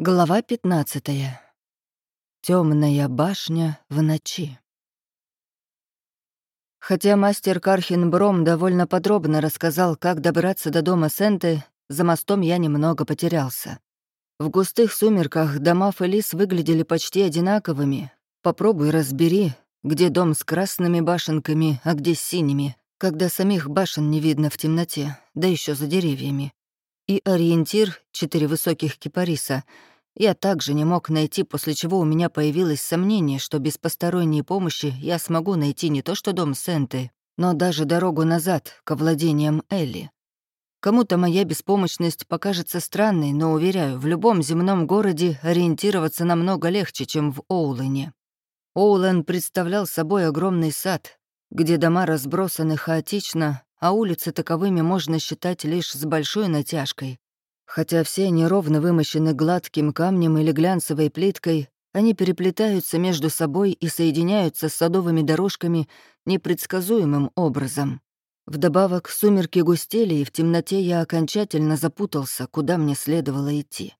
Глава 15. Темная башня в ночи. Хотя мастер Кархин Бром довольно подробно рассказал, как добраться до дома Сенты, за мостом я немного потерялся. В густых сумерках дома Фелис выглядели почти одинаковыми. Попробуй разбери, где дом с красными башенками, а где с синими, когда самих башен не видно в темноте, да еще за деревьями и ориентир — четыре высоких кипариса — я также не мог найти, после чего у меня появилось сомнение, что без посторонней помощи я смогу найти не то что дом Сенты, но даже дорогу назад, к владениям Элли. Кому-то моя беспомощность покажется странной, но, уверяю, в любом земном городе ориентироваться намного легче, чем в Оулене. Оулен представлял собой огромный сад, где дома разбросаны хаотично, а улицы таковыми можно считать лишь с большой натяжкой. Хотя все они ровно вымощены гладким камнем или глянцевой плиткой, они переплетаются между собой и соединяются с садовыми дорожками непредсказуемым образом. Вдобавок, сумерки густели, и в темноте я окончательно запутался, куда мне следовало идти.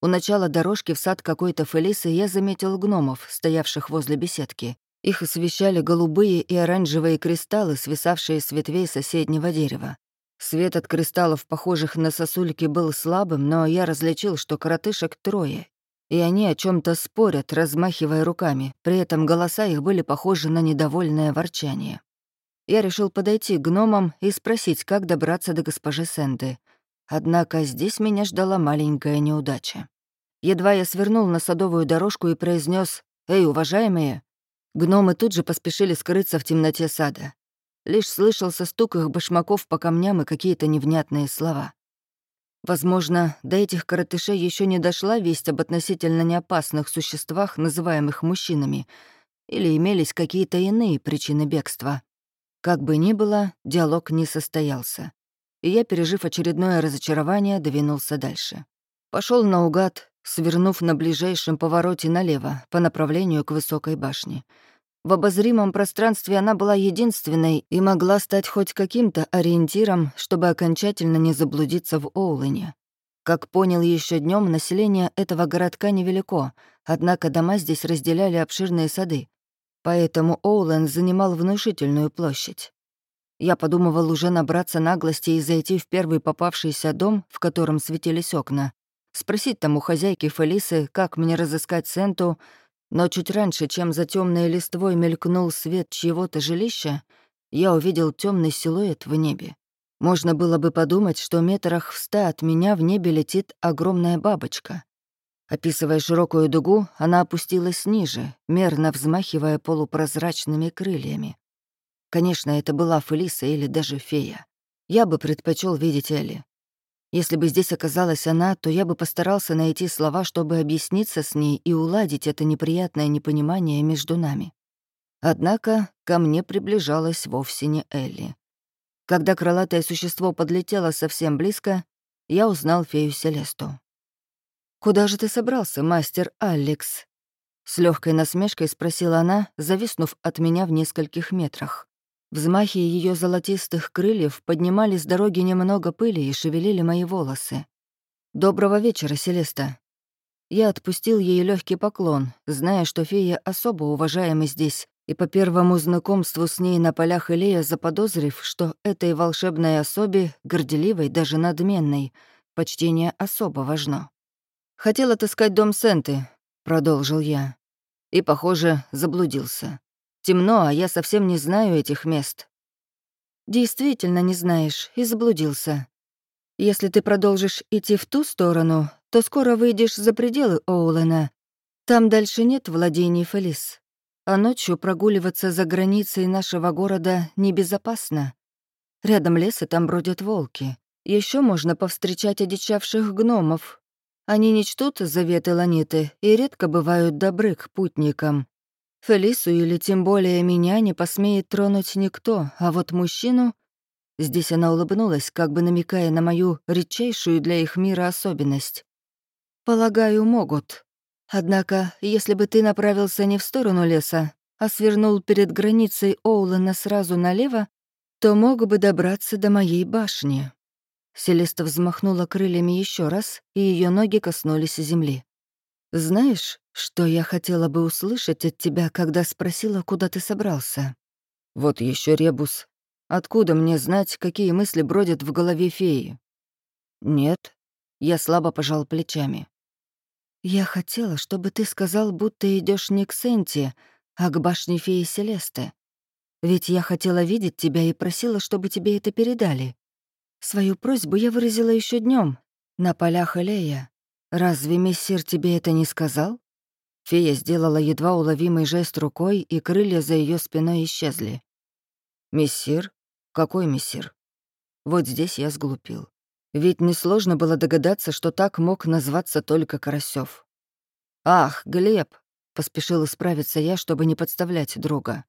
У начала дорожки в сад какой-то Фелисы я заметил гномов, стоявших возле беседки. Их освещали голубые и оранжевые кристаллы, свисавшие с ветвей соседнего дерева. Свет от кристаллов, похожих на сосульки, был слабым, но я различил, что коротышек трое, и они о чем то спорят, размахивая руками, при этом голоса их были похожи на недовольное ворчание. Я решил подойти к гномам и спросить, как добраться до госпожи Сенды. Однако здесь меня ждала маленькая неудача. Едва я свернул на садовую дорожку и произнес «Эй, уважаемые!», Гномы тут же поспешили скрыться в темноте сада. Лишь слышался стук их башмаков по камням и какие-то невнятные слова. Возможно, до этих коротышей еще не дошла весть об относительно неопасных существах, называемых мужчинами, или имелись какие-то иные причины бегства. Как бы ни было, диалог не состоялся. И я, пережив очередное разочарование, двинулся дальше. Пошел наугад, свернув на ближайшем повороте налево, по направлению к высокой башне. В обозримом пространстве она была единственной и могла стать хоть каким-то ориентиром, чтобы окончательно не заблудиться в Оулене. Как понял еще днем, население этого городка невелико, однако дома здесь разделяли обширные сады, поэтому Оулен занимал внушительную площадь. Я подумывал уже набраться наглости и зайти в первый попавшийся дом, в котором светились окна, спросить там у хозяйки Фелисы, как мне разыскать Сенту, но чуть раньше, чем за темной листвой мелькнул свет чьего-то жилища, я увидел темный силуэт в небе. Можно было бы подумать, что метрах в ста от меня в небе летит огромная бабочка. Описывая широкую дугу, она опустилась ниже, мерно взмахивая полупрозрачными крыльями. Конечно, это была Фелиса или даже фея. Я бы предпочел видеть Элли. Если бы здесь оказалась она, то я бы постарался найти слова, чтобы объясниться с ней и уладить это неприятное непонимание между нами. Однако ко мне приближалась вовсе не Элли. Когда крылатое существо подлетело совсем близко, я узнал фею Селесту. «Куда же ты собрался, мастер Алекс?» С легкой насмешкой спросила она, зависнув от меня в нескольких метрах. Взмахи ее золотистых крыльев поднимали с дороги немного пыли и шевелили мои волосы. «Доброго вечера, Селеста». Я отпустил ей легкий поклон, зная, что фея особо уважаема здесь, и по первому знакомству с ней на полях Илея заподозрив, что этой волшебной особе, горделивой, даже надменной, почтение особо важно. «Хотел отыскать дом Сенты», — продолжил я. И, похоже, заблудился. Темно, а я совсем не знаю этих мест». «Действительно не знаешь и заблудился. Если ты продолжишь идти в ту сторону, то скоро выйдешь за пределы Оулена. Там дальше нет владений Фелис. А ночью прогуливаться за границей нашего города небезопасно. Рядом лес, и там бродят волки. Еще можно повстречать одичавших гномов. Они не чтут заветы Ланиты и редко бывают добры к путникам. Фелису или тем более меня не посмеет тронуть никто, а вот мужчину... Здесь она улыбнулась, как бы намекая на мою редчайшую для их мира особенность. «Полагаю, могут. Однако, если бы ты направился не в сторону леса, а свернул перед границей Оулена сразу налево, то мог бы добраться до моей башни». Селеста взмахнула крыльями еще раз, и ее ноги коснулись земли. «Знаешь, что я хотела бы услышать от тебя, когда спросила, куда ты собрался?» «Вот еще ребус. Откуда мне знать, какие мысли бродят в голове феи?» «Нет». Я слабо пожал плечами. «Я хотела, чтобы ты сказал, будто идешь не к Сенте, а к башне феи Селесты. Ведь я хотела видеть тебя и просила, чтобы тебе это передали. Свою просьбу я выразила еще днем на полях Элея. Разве мессир тебе это не сказал?» Фея сделала едва уловимый жест рукой, и крылья за ее спиной исчезли. «Мессир? Какой мессир?» Вот здесь я сглупил. Ведь несложно было догадаться, что так мог назваться только Карасёв. «Ах, Глеб!» — поспешил исправиться я, чтобы не подставлять друга.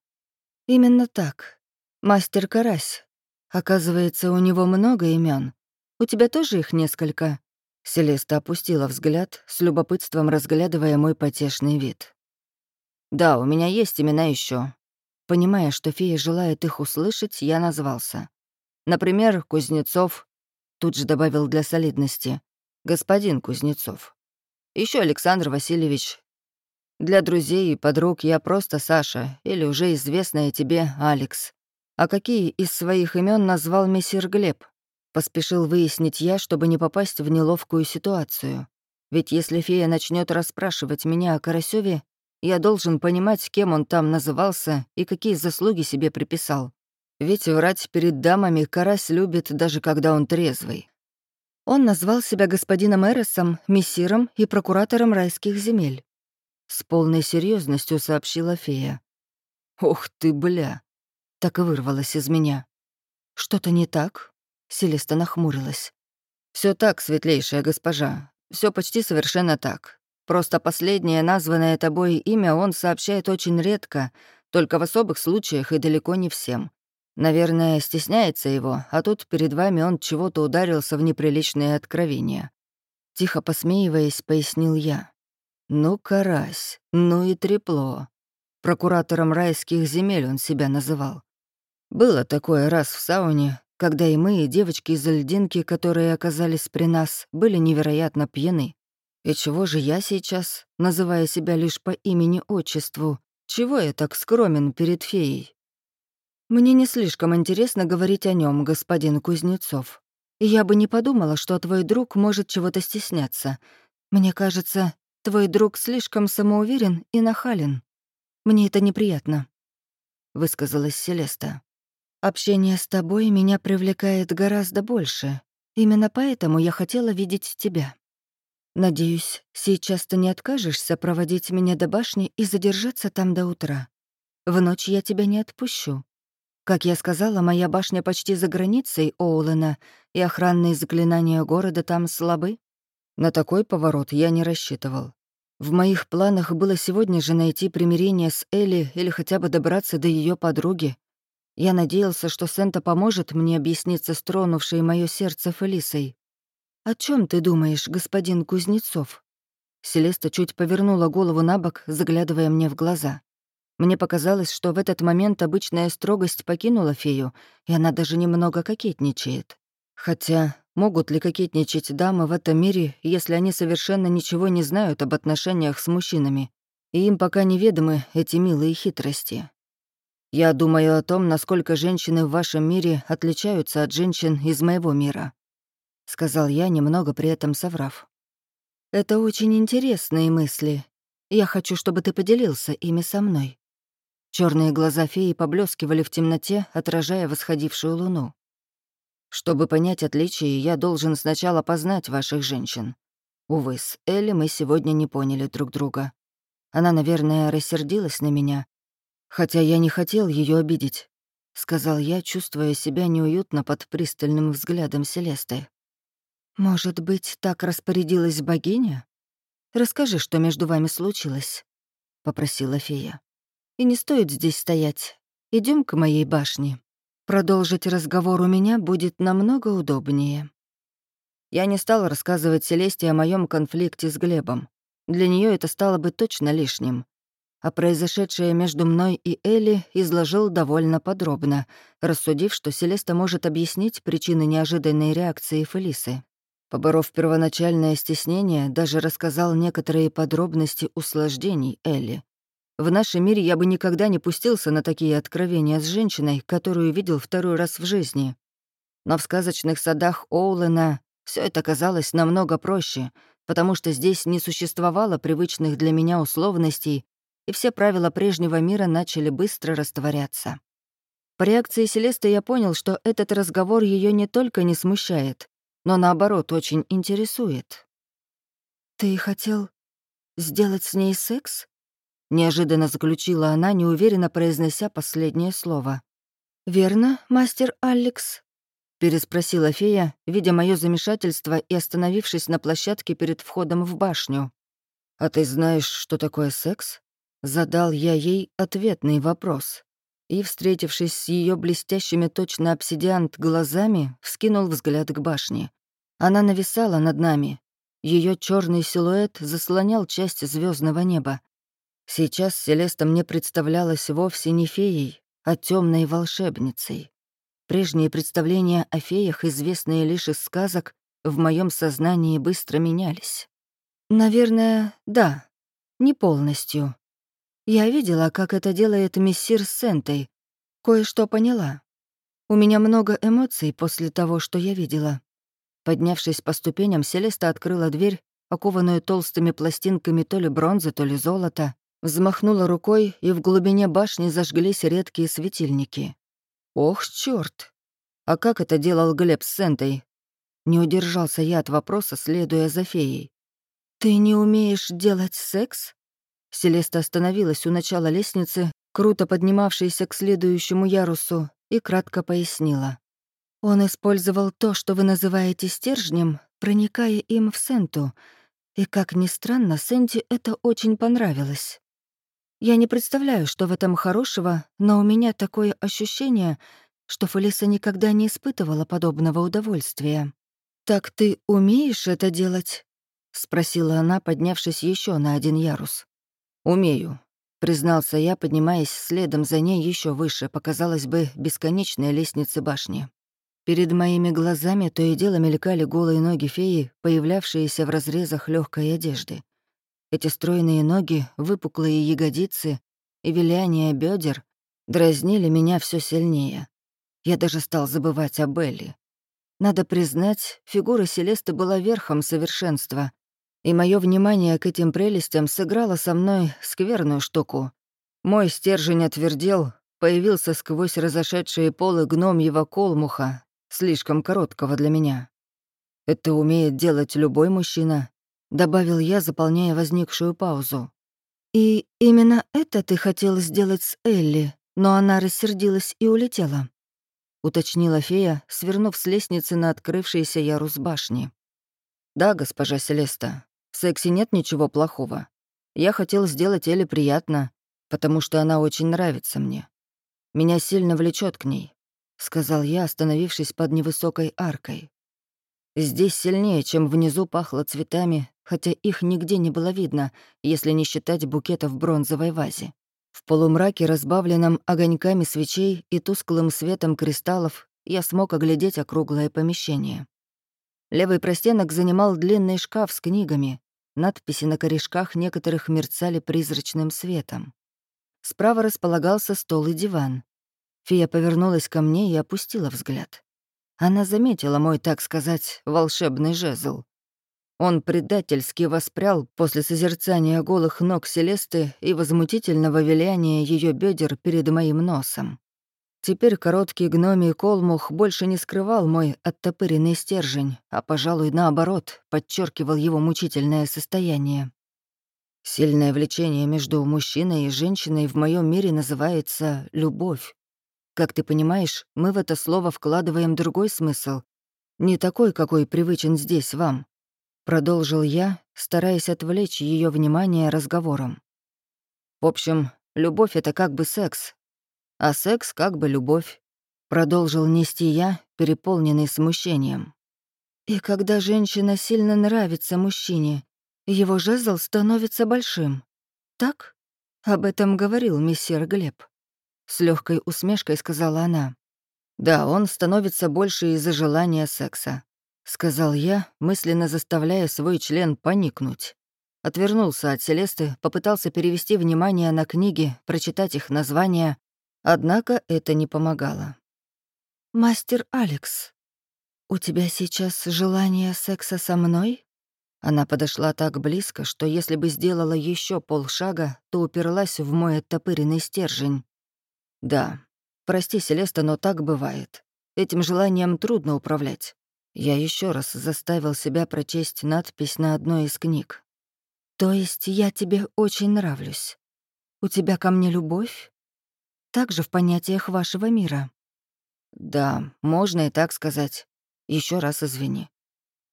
«Именно так. Мастер Карась. Оказывается, у него много имен. У тебя тоже их несколько?» Селеста опустила взгляд, с любопытством разглядывая мой потешный вид. «Да, у меня есть имена еще. Понимая, что фея желает их услышать, я назвался. Например, Кузнецов, Тут же добавил для солидности. «Господин Кузнецов. Еще Александр Васильевич. Для друзей и подруг я просто Саша, или уже известная тебе Алекс. А какие из своих имен назвал мессир Глеб? Поспешил выяснить я, чтобы не попасть в неловкую ситуацию. Ведь если фея начнет расспрашивать меня о Карасеве, я должен понимать, кем он там назывался и какие заслуги себе приписал. Ведь врать перед дамами Карась любит, даже когда он трезвый. Он назвал себя господином Эросом, мессиром и прокуратором райских земель. С полной серьезностью сообщила фея. «Ух ты, бля!» Так и вырвалось из меня. «Что-то не так?» Селеста нахмурилась. Все так, светлейшая госпожа. Все почти совершенно так. Просто последнее названное тобой имя он сообщает очень редко, только в особых случаях и далеко не всем. Наверное, стесняется его, а тут перед вами он чего-то ударился в неприличные откровения. Тихо посмеиваясь, пояснил я. Ну, карась, ну и трепло. Прокуратором райских земель он себя называл. Было такое раз в сауне, когда и мы, и девочки из льдинки, которые оказались при нас, были невероятно пьяны. И чего же я сейчас, называя себя лишь по имени-отчеству, чего я так скромен перед феей? Мне не слишком интересно говорить о нем, господин Кузнецов. я бы не подумала, что твой друг может чего-то стесняться. Мне кажется, твой друг слишком самоуверен и нахален. Мне это неприятно», — высказалась Селеста. «Общение с тобой меня привлекает гораздо больше. Именно поэтому я хотела видеть тебя. Надеюсь, сейчас ты не откажешься проводить меня до башни и задержаться там до утра. В ночь я тебя не отпущу. Как я сказала, моя башня почти за границей Оулена, и охранные заклинания города там слабы. На такой поворот я не рассчитывал. В моих планах было сегодня же найти примирение с Элли или хотя бы добраться до ее подруги. Я надеялся, что Сента поможет мне объясниться с тронувшей мое сердце Фелисой. «О чем ты думаешь, господин Кузнецов?» Селеста чуть повернула голову на бок, заглядывая мне в глаза. Мне показалось, что в этот момент обычная строгость покинула фею, и она даже немного кокетничает. Хотя, могут ли кокетничать дамы в этом мире, если они совершенно ничего не знают об отношениях с мужчинами, и им пока неведомы эти милые хитрости? Я думаю о том, насколько женщины в вашем мире отличаются от женщин из моего мира», — сказал я, немного при этом соврав. «Это очень интересные мысли. Я хочу, чтобы ты поделился ими со мной. Черные глаза феи поблескивали в темноте, отражая восходившую луну. Чтобы понять отличия, я должен сначала познать ваших женщин. Увы, с Элли мы сегодня не поняли друг друга. Она, наверное, рассердилась на меня, хотя я не хотел ее обидеть, — сказал я, чувствуя себя неуютно под пристальным взглядом Селесты. «Может быть, так распорядилась богиня? Расскажи, что между вами случилось», — попросила фея. И не стоит здесь стоять. Идем к моей башне. Продолжить разговор у меня будет намного удобнее. Я не стал рассказывать Селесте о моем конфликте с Глебом. Для нее это стало бы точно лишним. А произошедшее между мной и Элли изложил довольно подробно, рассудив, что Селеста может объяснить причины неожиданной реакции Фелисы. Поборов первоначальное стеснение, даже рассказал некоторые подробности усложнений Элли. В нашем мире я бы никогда не пустился на такие откровения с женщиной, которую видел второй раз в жизни. Но в сказочных садах Оулена все это казалось намного проще, потому что здесь не существовало привычных для меня условностей, и все правила прежнего мира начали быстро растворяться. По реакции Селесты я понял, что этот разговор ее не только не смущает, но наоборот очень интересует. «Ты хотел сделать с ней секс?» Неожиданно заключила она, неуверенно произнося последнее слово. «Верно, мастер Алекс?» Переспросила фея, видя мое замешательство и остановившись на площадке перед входом в башню. «А ты знаешь, что такое секс?» Задал я ей ответный вопрос. И, встретившись с ее блестящими точно обсидиант глазами, вскинул взгляд к башне. Она нависала над нами. Ее черный силуэт заслонял часть звездного неба. Сейчас Селеста мне представлялась вовсе не феей, а темной волшебницей. Прежние представления о феях, известные лишь из сказок, в моем сознании быстро менялись. Наверное, да, не полностью. Я видела, как это делает мессир Сентой. Кое-что поняла. У меня много эмоций после того, что я видела. Поднявшись по ступеням, Селеста открыла дверь, окованную толстыми пластинками то ли бронзы, то ли золота, взмахнула рукой, и в глубине башни зажглись редкие светильники. «Ох, чёрт! А как это делал Глеб с Сентой?» Не удержался я от вопроса, следуя за феей. «Ты не умеешь делать секс?» Селеста остановилась у начала лестницы, круто поднимавшейся к следующему ярусу, и кратко пояснила. «Он использовал то, что вы называете стержнем, проникая им в Сенту, и, как ни странно, Сенти это очень понравилось. Я не представляю, что в этом хорошего, но у меня такое ощущение, что Фелиса никогда не испытывала подобного удовольствия. «Так ты умеешь это делать?» — спросила она, поднявшись еще на один ярус. «Умею», — признался я, поднимаясь следом за ней еще выше, показалось бы, бесконечной лестницы башни. Перед моими глазами то и дело мелькали голые ноги феи, появлявшиеся в разрезах легкой одежды. Эти стройные ноги, выпуклые ягодицы и виляние бедер дразнили меня все сильнее. Я даже стал забывать о Белли. Надо признать, фигура Селесты была верхом совершенства, и мое внимание к этим прелестям сыграло со мной скверную штуку. Мой стержень отвердел, появился сквозь разошедшие полы гномьего колмуха, слишком короткого для меня. Это умеет делать любой мужчина, добавил я, заполняя возникшую паузу. «И именно это ты хотел сделать с Элли, но она рассердилась и улетела», — уточнила фея, свернув с лестницы на открывшийся ярус башни. «Да, госпожа Селеста, в сексе нет ничего плохого. Я хотел сделать Элли приятно, потому что она очень нравится мне. Меня сильно влечет к ней», — сказал я, остановившись под невысокой аркой. Здесь сильнее, чем внизу пахло цветами, хотя их нигде не было видно, если не считать букета в бронзовой вазе. В полумраке, разбавленном огоньками свечей и тусклым светом кристаллов, я смог оглядеть округлое помещение. Левый простенок занимал длинный шкаф с книгами. Надписи на корешках некоторых мерцали призрачным светом. Справа располагался стол и диван. Фия повернулась ко мне и опустила взгляд. Она заметила мой, так сказать, волшебный жезл. Он предательски воспрял после созерцания голых ног Селесты и возмутительного виляния ее бедер перед моим носом. Теперь короткий гномий колмух больше не скрывал мой оттопыренный стержень, а, пожалуй, наоборот, подчеркивал его мучительное состояние. Сильное влечение между мужчиной и женщиной в моем мире называется «любовь». Как ты понимаешь, мы в это слово вкладываем другой смысл, не такой, какой привычен здесь вам. Продолжил я, стараясь отвлечь ее внимание разговором. В общем, любовь — это как бы секс, а секс — как бы любовь. Продолжил нести я, переполненный смущением. И когда женщина сильно нравится мужчине, его жезл становится большим. Так? Об этом говорил мессир Глеб. С легкой усмешкой сказала она. Да, он становится больше из-за желания секса. — сказал я, мысленно заставляя свой член поникнуть. Отвернулся от Селесты, попытался перевести внимание на книги, прочитать их названия, однако это не помогало. «Мастер Алекс, у тебя сейчас желание секса со мной?» Она подошла так близко, что если бы сделала еще полшага, то уперлась в мой оттопыренный стержень. «Да, прости, Селеста, но так бывает. Этим желанием трудно управлять. Я еще раз заставил себя прочесть надпись на одной из книг. «То есть я тебе очень нравлюсь? У тебя ко мне любовь? Также в понятиях вашего мира?» «Да, можно и так сказать. Еще раз извини».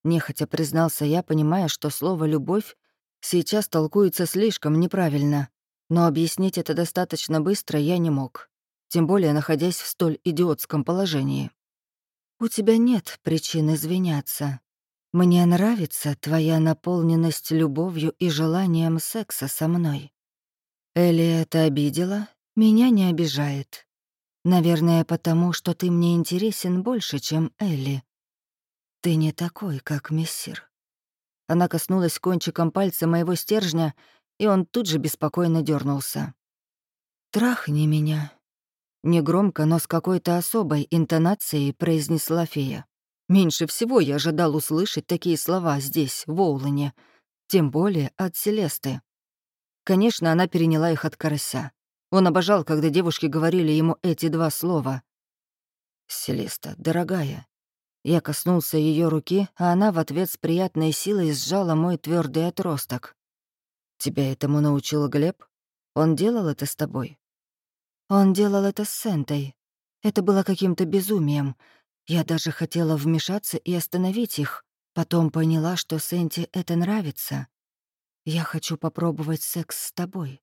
Нехотя признался я, понимая, что слово «любовь» сейчас толкуется слишком неправильно, но объяснить это достаточно быстро я не мог, тем более находясь в столь идиотском положении. «У тебя нет причин извиняться. Мне нравится твоя наполненность любовью и желанием секса со мной. Элли это обидела, меня не обижает. Наверное, потому что ты мне интересен больше, чем Элли. Ты не такой, как мессир». Она коснулась кончиком пальца моего стержня, и он тут же беспокойно дернулся. «Трахни меня», Негромко, но с какой-то особой интонацией произнесла фея. Меньше всего я ожидал услышать такие слова здесь, в Оулане, тем более от Селесты. Конечно, она переняла их от карася. Он обожал, когда девушки говорили ему эти два слова. «Селеста, дорогая». Я коснулся ее руки, а она в ответ с приятной силой сжала мой твердый отросток. «Тебя этому научил Глеб? Он делал это с тобой?» Он делал это с Сентой. Это было каким-то безумием. Я даже хотела вмешаться и остановить их. Потом поняла, что Сенте это нравится. Я хочу попробовать секс с тобой.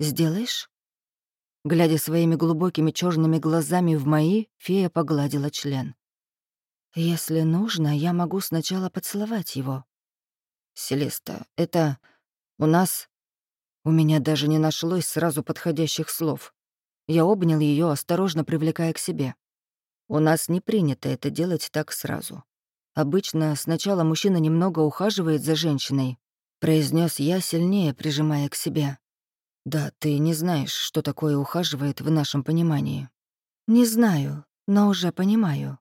Сделаешь? Глядя своими глубокими черными глазами в мои, фея погладила член. «Если нужно, я могу сначала поцеловать его». «Селеста, это... у нас...» У меня даже не нашлось сразу подходящих слов. Я обнял ее, осторожно привлекая к себе. У нас не принято это делать так сразу. Обычно сначала мужчина немного ухаживает за женщиной, произнес я, сильнее прижимая к себе. Да, ты не знаешь, что такое ухаживает в нашем понимании. Не знаю, но уже понимаю.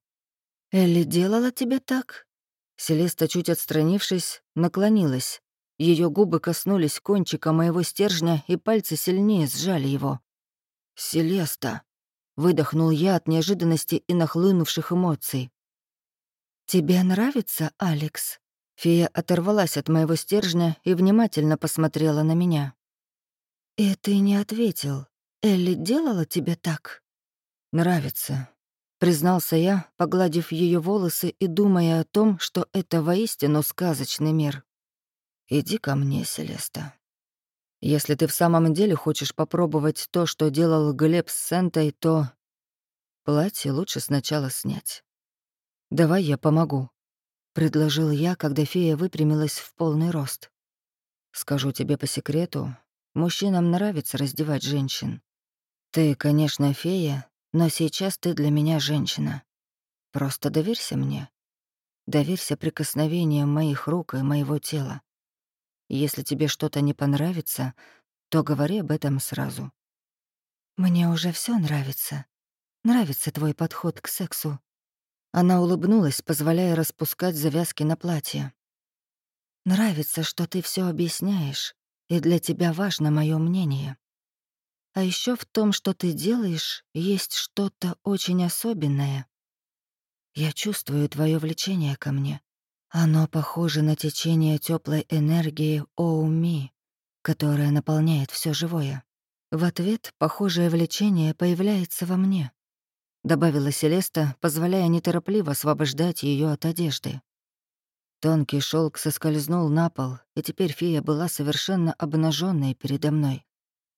Элли делала тебе так? Селеста, чуть отстранившись, наклонилась. Ее губы коснулись кончика моего стержня, и пальцы сильнее сжали его. «Селеста!» — выдохнул я от неожиданности и нахлынувших эмоций. «Тебе нравится, Алекс?» Фея оторвалась от моего стержня и внимательно посмотрела на меня. «И ты не ответил. Элли делала тебе так?» «Нравится», — признался я, погладив ее волосы и думая о том, что это воистину сказочный мир. «Иди ко мне, Селеста». Если ты в самом деле хочешь попробовать то, что делал Глеб с Сентой, то платье лучше сначала снять. Давай я помогу, предложил я, когда фея выпрямилась в полный рост. Скажу тебе по секрету, мужчинам нравится раздевать женщин. Ты, конечно, фея, но сейчас ты для меня женщина. Просто доверься мне. Доверься прикосновениям моих рук и моего тела. Если тебе что-то не понравится, то говори об этом сразу. Мне уже все нравится. Нравится твой подход к сексу. Она улыбнулась, позволяя распускать завязки на платье. Нравится, что ты все объясняешь, и для тебя важно мое мнение. А еще в том, что ты делаешь, есть что-то очень особенное. Я чувствую твое влечение ко мне. Оно похоже на течение теплой энергии Оуми, которая наполняет все живое. В ответ похожее влечение появляется во мне, добавила Селеста, позволяя неторопливо освобождать ее от одежды. Тонкий шелк соскользнул на пол, и теперь фея была совершенно обнаженной передо мной.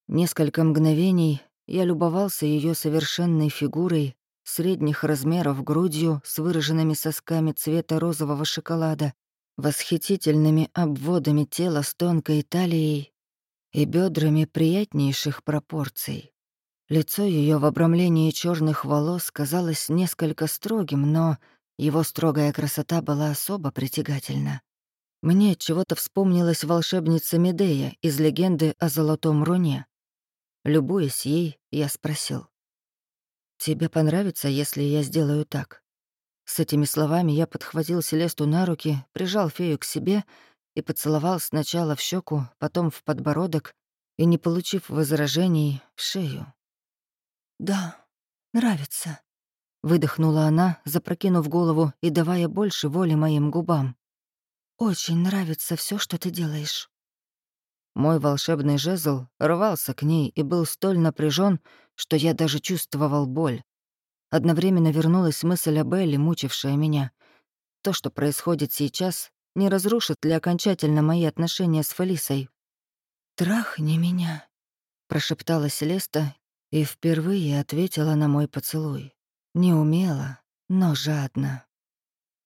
Несколько мгновений я любовался ее совершенной фигурой, средних размеров грудью с выраженными сосками цвета розового шоколада, восхитительными обводами тела с тонкой талией и бедрами приятнейших пропорций. Лицо ее в обрамлении черных волос казалось несколько строгим, но Его строгая красота была особо притягательна. Мне чего-то вспомнилась волшебница Медея из легенды о Золотом Руне. Любуясь ей, я спросил. «Тебе понравится, если я сделаю так?» С этими словами я подхватил Селесту на руки, прижал фею к себе и поцеловал сначала в щеку, потом в подбородок и, не получив возражений, в шею. «Да, нравится», — выдохнула она, запрокинув голову и давая больше воли моим губам. «Очень нравится все, что ты делаешь». Мой волшебный жезл рвался к ней и был столь напряжен, что я даже чувствовал боль. Одновременно вернулась мысль о Белли, мучившая меня. То, что происходит сейчас, не разрушит ли окончательно мои отношения с Фелисой. «Трахни меня», — прошептала Селеста и впервые ответила на мой поцелуй. Не умела, но жадно.